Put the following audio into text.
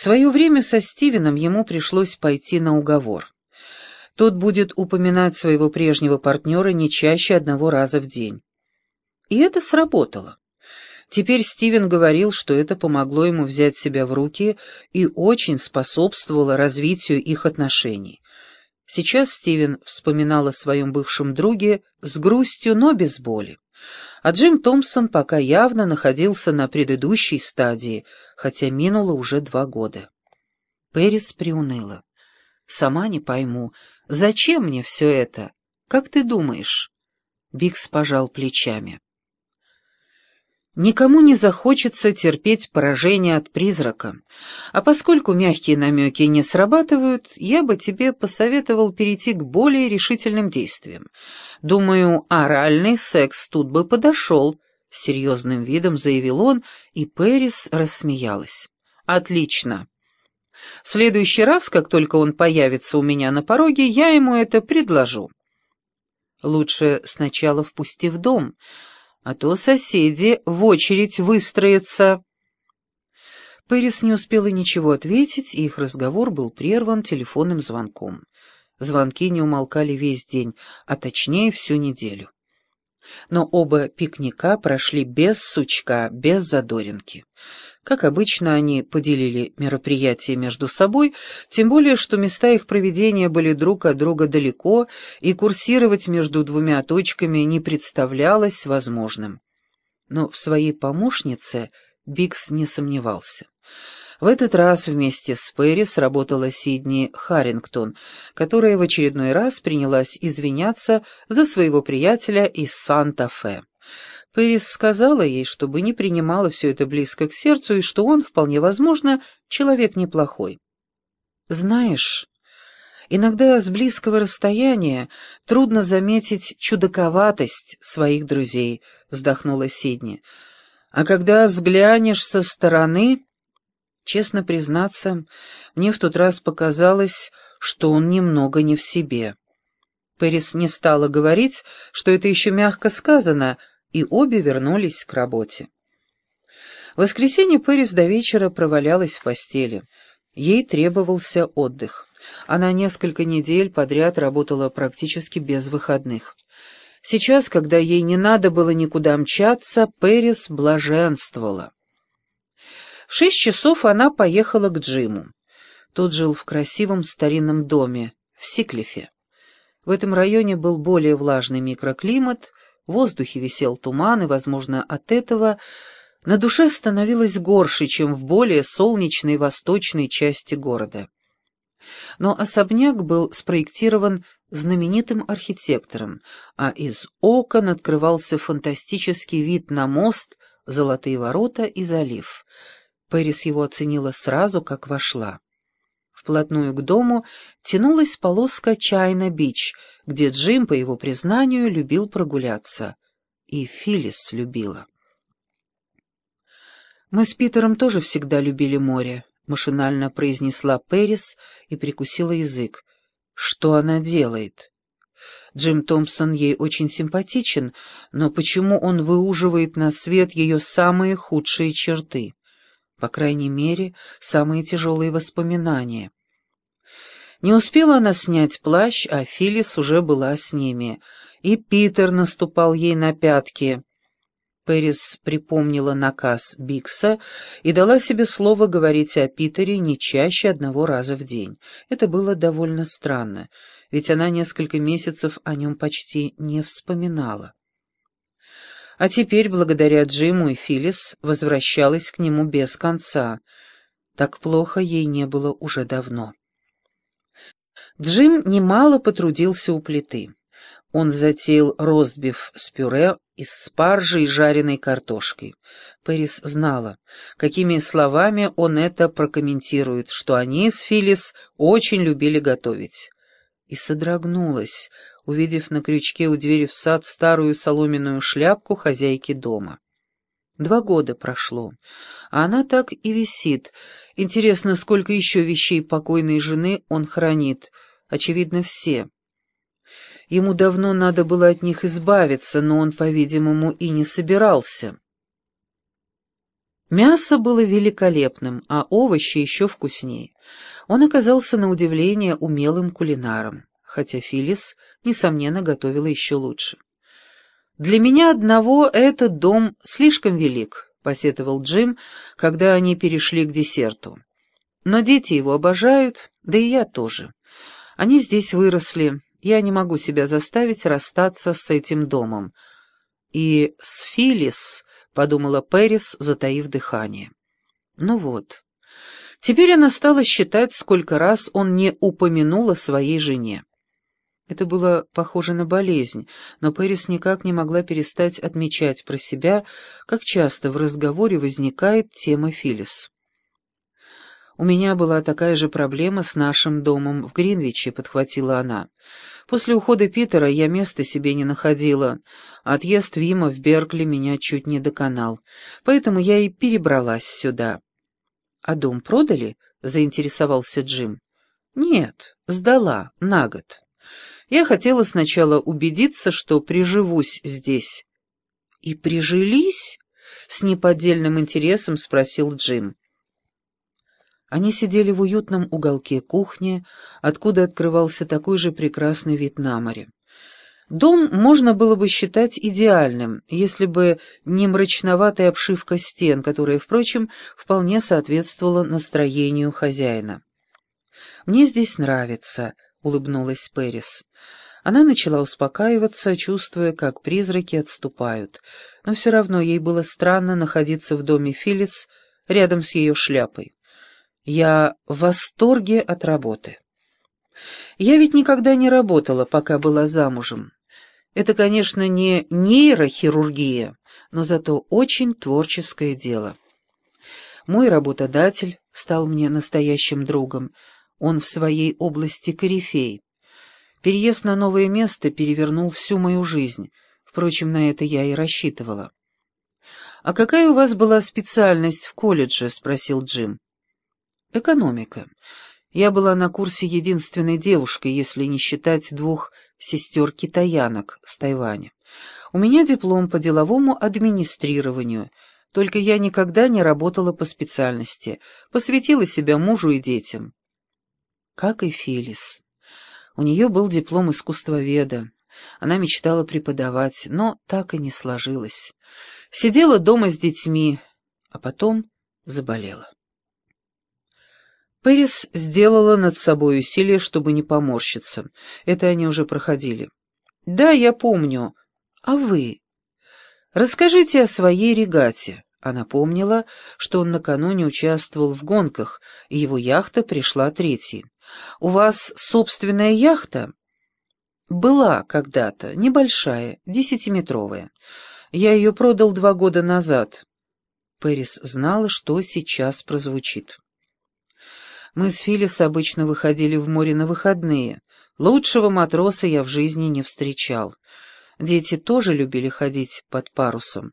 Свое время со Стивеном ему пришлось пойти на уговор. Тот будет упоминать своего прежнего партнера не чаще одного раза в день. И это сработало. Теперь Стивен говорил, что это помогло ему взять себя в руки и очень способствовало развитию их отношений. Сейчас Стивен вспоминал о своем бывшем друге с грустью, но без боли. А Джим Томпсон пока явно находился на предыдущей стадии, хотя минуло уже два года. Пэрис приуныла. «Сама не пойму, зачем мне все это? Как ты думаешь?» Бикс пожал плечами. Никому не захочется терпеть поражение от призрака. А поскольку мягкие намеки не срабатывают, я бы тебе посоветовал перейти к более решительным действиям. Думаю, оральный секс тут бы подошел, — с серьезным видом заявил он, и Пэрис рассмеялась. Отлично. В следующий раз, как только он появится у меня на пороге, я ему это предложу. Лучше сначала впусти в дом, — а то соседи в очередь выстроятся». Пэрис не успела ничего ответить, и их разговор был прерван телефонным звонком. Звонки не умолкали весь день, а точнее всю неделю. Но оба пикника прошли без сучка, без задоринки. Как обычно, они поделили мероприятие между собой, тем более, что места их проведения были друг от друга далеко, и курсировать между двумя точками не представлялось возможным. Но в своей помощнице Бикс не сомневался. В этот раз вместе с Перри сработала Сидни Харрингтон, которая в очередной раз принялась извиняться за своего приятеля из Санта-Фе. Пэрис сказала ей, чтобы не принимала все это близко к сердцу и что он, вполне возможно, человек неплохой. «Знаешь, иногда с близкого расстояния трудно заметить чудаковатость своих друзей», — вздохнула Сидни. «А когда взглянешь со стороны...» Честно признаться, мне в тот раз показалось, что он немного не в себе. Пэрис не стала говорить, что это еще мягко сказано, и обе вернулись к работе. В воскресенье Пэрис до вечера провалялась в постели. Ей требовался отдых. Она несколько недель подряд работала практически без выходных. Сейчас, когда ей не надо было никуда мчаться, Пэрис блаженствовала. В шесть часов она поехала к Джиму. Тот жил в красивом старинном доме в Сиклифе. В этом районе был более влажный микроклимат, в воздухе висел туман, и, возможно, от этого на душе становилось горше, чем в более солнечной восточной части города. Но особняк был спроектирован знаменитым архитектором, а из окон открывался фантастический вид на мост, золотые ворота и залив. Пэрис его оценила сразу, как вошла. Вплотную к дому тянулась полоска Чайна-Бич — где Джим, по его признанию, любил прогуляться. И Филлис любила. «Мы с Питером тоже всегда любили море», — машинально произнесла Пэрис и прикусила язык. «Что она делает?» Джим Томпсон ей очень симпатичен, но почему он выуживает на свет ее самые худшие черты? По крайней мере, самые тяжелые воспоминания. Не успела она снять плащ, а Филис уже была с ними, и Питер наступал ей на пятки. Пэрис припомнила наказ Бикса и дала себе слово говорить о Питере не чаще одного раза в день. Это было довольно странно, ведь она несколько месяцев о нем почти не вспоминала. А теперь, благодаря Джиму и Филис, возвращалась к нему без конца. Так плохо ей не было уже давно. Джим немало потрудился у плиты. Он затеял ростбиф с пюре из спаржи и жареной картошкой. Пэрис знала, какими словами он это прокомментирует, что они с Филлис очень любили готовить. И содрогнулась, увидев на крючке у двери в сад старую соломенную шляпку хозяйки дома. Два года прошло, а она так и висит. Интересно, сколько еще вещей покойной жены он хранит — очевидно, все. Ему давно надо было от них избавиться, но он, по-видимому, и не собирался. Мясо было великолепным, а овощи еще вкуснее. Он оказался на удивление умелым кулинаром, хотя Филис, несомненно, готовила еще лучше. «Для меня одного этот дом слишком велик», — посетовал Джим, когда они перешли к десерту. «Но дети его обожают, да и я тоже. Они здесь выросли, я не могу себя заставить расстаться с этим домом. И с Филис, — подумала Пэрис, затаив дыхание. Ну вот. Теперь она стала считать, сколько раз он не упомянул о своей жене. Это было похоже на болезнь, но Пэрис никак не могла перестать отмечать про себя, как часто в разговоре возникает тема Филлис. «У меня была такая же проблема с нашим домом в Гринвиче», — подхватила она. «После ухода Питера я места себе не находила. Отъезд Вима в Беркли меня чуть не доконал, поэтому я и перебралась сюда». «А дом продали?» — заинтересовался Джим. «Нет, сдала, на год». Я хотела сначала убедиться, что приживусь здесь. «И прижились?» — с неподдельным интересом спросил Джим. Они сидели в уютном уголке кухни, откуда открывался такой же прекрасный вид на море. Дом можно было бы считать идеальным, если бы не мрачноватая обшивка стен, которая, впрочем, вполне соответствовала настроению хозяина. «Мне здесь нравится», — улыбнулась Пэрис. Она начала успокаиваться, чувствуя, как призраки отступают, но все равно ей было странно находиться в доме Филлис рядом с ее шляпой. «Я в восторге от работы. Я ведь никогда не работала, пока была замужем. Это, конечно, не нейрохирургия, но зато очень творческое дело. Мой работодатель стал мне настоящим другом, он в своей области корифей. Переезд на новое место перевернул всю мою жизнь. Впрочем, на это я и рассчитывала. «А какая у вас была специальность в колледже?» — спросил Джим. «Экономика. Я была на курсе единственной девушкой, если не считать двух сестер-китаянок с Тайваня. У меня диплом по деловому администрированию, только я никогда не работала по специальности, посвятила себя мужу и детям как и Филис. У нее был диплом искусствоведа. Она мечтала преподавать, но так и не сложилось. Сидела дома с детьми, а потом заболела. Пэрис сделала над собой усилие, чтобы не поморщиться. Это они уже проходили. «Да, я помню. А вы? Расскажите о своей регате». Она помнила, что он накануне участвовал в гонках, и его яхта пришла третьей. У вас собственная яхта? Была когда-то, небольшая, десятиметровая. Я ее продал два года назад. Пэрис знала, что сейчас прозвучит. Мы с Филлис обычно выходили в море на выходные. Лучшего матроса я в жизни не встречал. Дети тоже любили ходить под парусом.